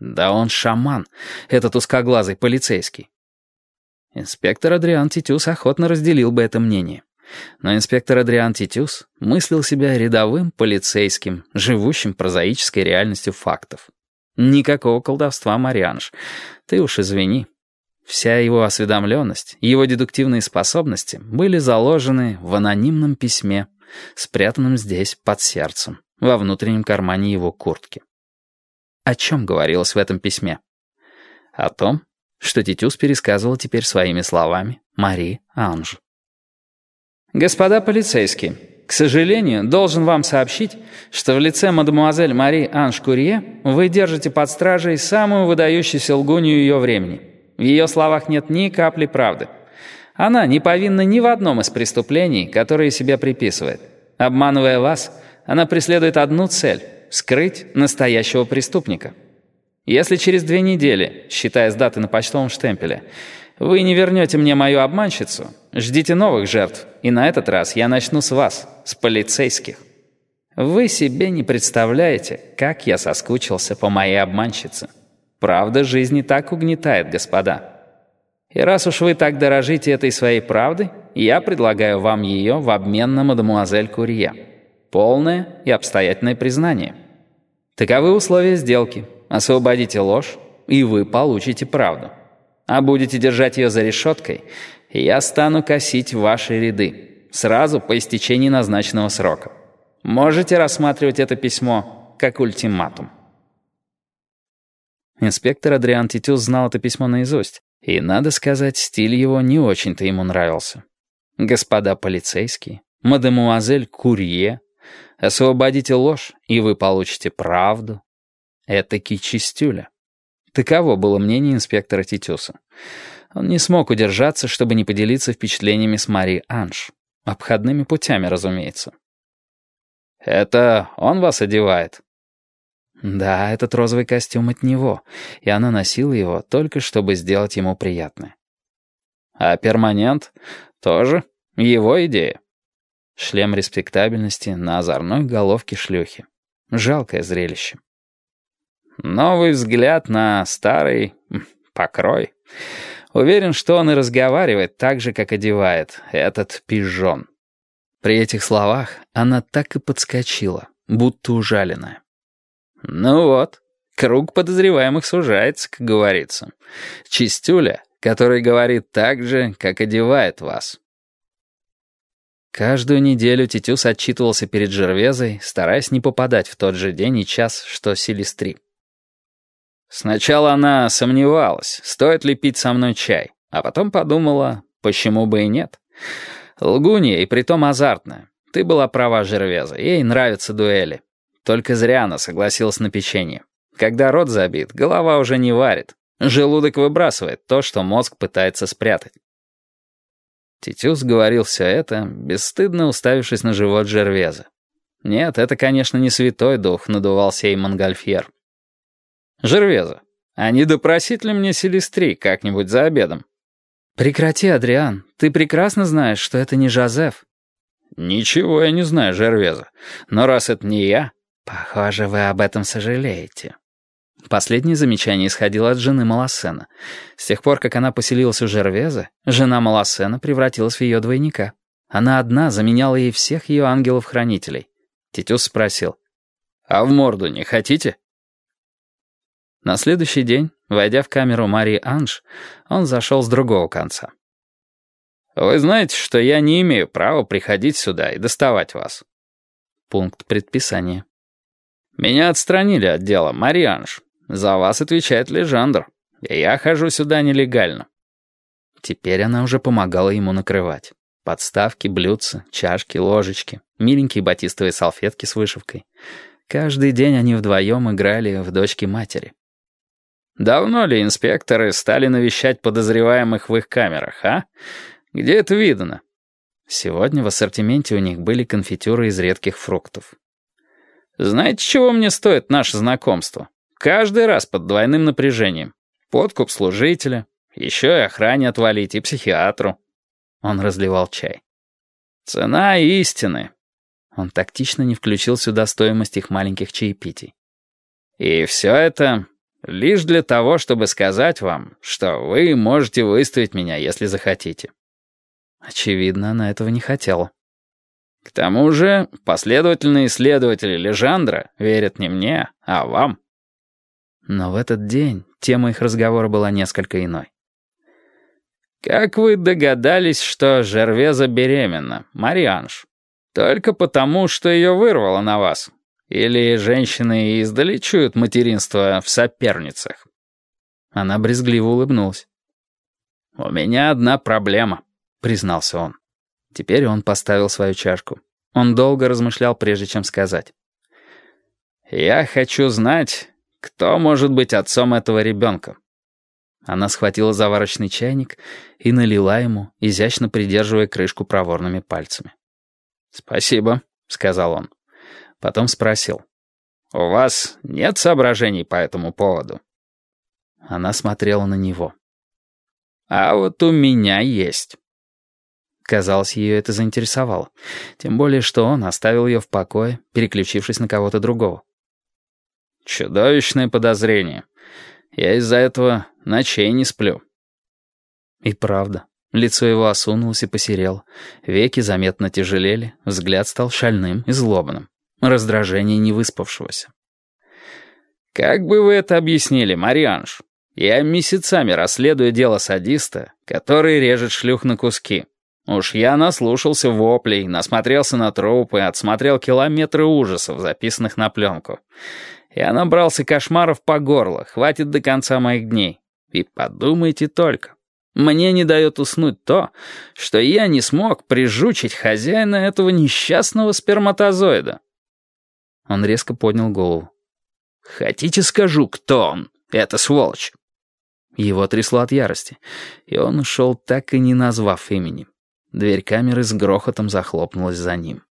Да он шаман, этот узкоглазый полицейский. Инспектор Адриан Титюс охотно разделил бы это мнение. Но инспектор Адриан Титюс мыслил себя рядовым полицейским, живущим прозаической реальностью фактов. Никакого колдовства, Марианж. Ты уж извини. Вся его осведомленность, его дедуктивные способности были заложены в анонимном письме, спрятанном здесь, под сердцем, во внутреннем кармане его куртки. О чем говорилось в этом письме? О том, что Титюс пересказывал теперь своими словами Мари Анж. «Господа полицейские, к сожалению, должен вам сообщить, что в лице мадемуазель Мари Анж Курье вы держите под стражей самую выдающуюся лгунью ее времени. В ее словах нет ни капли правды. Она не повинна ни в одном из преступлений, которые себе приписывает. Обманывая вас, она преследует одну цель — скрыть настоящего преступника». Если через две недели, считая с даты на почтовом штемпеле, вы не вернете мне мою обманщицу, ждите новых жертв, и на этот раз я начну с вас, с полицейских. Вы себе не представляете, как я соскучился по моей обманщице. Правда жизни так угнетает, господа. И раз уж вы так дорожите этой своей правдой, я предлагаю вам ее в обмен на мадемуазель Курье. Полное и обстоятельное признание. Таковы условия сделки — освободите ложь, и вы получите правду. А будете держать ее за решеткой, я стану косить ваши ряды, сразу по истечении назначенного срока. Можете рассматривать это письмо как ультиматум. Инспектор Адриан Титюс знал это письмо наизусть, и, надо сказать, стиль его не очень-то ему нравился. «Господа полицейские, мадемуазель Курье, освободите ложь, и вы получите правду, Этакий чистюля. Таково было мнение инспектора Титюса. Он не смог удержаться, чтобы не поделиться впечатлениями с Мари Анж. Обходными путями, разумеется. «Это он вас одевает?» Да, этот розовый костюм от него, и она носила его только чтобы сделать ему приятное. А перманент тоже его идея. Шлем респектабельности на озорной головке шлюхи. Жалкое зрелище. Новый взгляд на старый покрой. Уверен, что он и разговаривает так же, как одевает этот пижон. При этих словах она так и подскочила, будто ужаленная. Ну вот, круг подозреваемых сужается, как говорится. Чистюля, который говорит так же, как одевает вас. Каждую неделю Титюс отчитывался перед Жервезой, стараясь не попадать в тот же день и час, что Селестри. Сначала она сомневалась, стоит ли пить со мной чай, а потом подумала, почему бы и нет. Лгунья и притом азартная. Ты была права, Жервеза, ей нравятся дуэли. Только зря она согласилась на печенье. Когда рот забит, голова уже не варит. Желудок выбрасывает то, что мозг пытается спрятать. Титюс говорил все это, бесстыдно уставившись на живот Жервеза. Нет, это, конечно, не святой дух, надувал сей Монгольфьер. «Жервеза, а не допросить ли мне Селестри как-нибудь за обедом?» «Прекрати, Адриан. Ты прекрасно знаешь, что это не Жозеф». «Ничего я не знаю, Жервеза. Но раз это не я...» «Похоже, вы об этом сожалеете». Последнее замечание исходило от жены Малосена. С тех пор, как она поселилась у Жервеза, жена Малосена превратилась в ее двойника. Она одна заменяла ей всех ее ангелов-хранителей. Титюс спросил. «А в морду не хотите?» На следующий день, войдя в камеру Марии Анж, он зашел с другого конца. «Вы знаете, что я не имею права приходить сюда и доставать вас». Пункт предписания. «Меня отстранили от дела, Марианж. За вас отвечает Лежандр. Я хожу сюда нелегально». Теперь она уже помогала ему накрывать. Подставки, блюдца, чашки, ложечки, миленькие батистовые салфетки с вышивкой. Каждый день они вдвоем играли в дочки матери. Давно ли инспекторы стали навещать подозреваемых в их камерах, а? Где это видно? Сегодня в ассортименте у них были конфитюры из редких фруктов. Знаете, чего мне стоит наше знакомство? Каждый раз под двойным напряжением. Подкуп служителя, еще и охране отвалить, и психиатру. Он разливал чай. Цена истины. Он тактично не включил сюда стоимость их маленьких чаепитий. И все это лишь для того, чтобы сказать вам, что вы можете выставить меня, если захотите». Очевидно, она этого не хотела. К тому же последовательные исследователи Лежандра верят не мне, а вам. Но в этот день тема их разговора была несколько иной. «Как вы догадались, что Жервеза беременна, Марианж? Только потому, что ее вырвало на вас? Или женщины издали чуют материнство в соперницах?» Она брезгливо улыбнулась. «У меня одна проблема», — признался он. Теперь он поставил свою чашку. Он долго размышлял, прежде чем сказать. «Я хочу знать, кто может быть отцом этого ребенка». Она схватила заварочный чайник и налила ему, изящно придерживая крышку проворными пальцами. «Спасибо», — сказал он. Потом спросил. «У вас нет соображений по этому поводу?» Она смотрела на него. «А вот у меня есть». Казалось, ее это заинтересовало. Тем более, что он оставил ее в покое, переключившись на кого-то другого. «Чудовищное подозрение. Я из-за этого ночей не сплю». И правда. Лицо его осунулось и посерело. Веки заметно тяжелели, взгляд стал шальным и злобным. Раздражение невыспавшегося. «Как бы вы это объяснили, Марианж? Я месяцами расследую дело садиста, который режет шлюх на куски». Уж я наслушался воплей, насмотрелся на трупы, отсмотрел километры ужасов, записанных на пленку. Я набрался кошмаров по горло, хватит до конца моих дней. И подумайте только. Мне не дает уснуть то, что я не смог прижучить хозяина этого несчастного сперматозоида. Он резко поднял голову. «Хотите скажу, кто он, эта сволочь?» Его трясло от ярости, и он ушел, так и не назвав имени. Дверь камеры с грохотом захлопнулась за ним.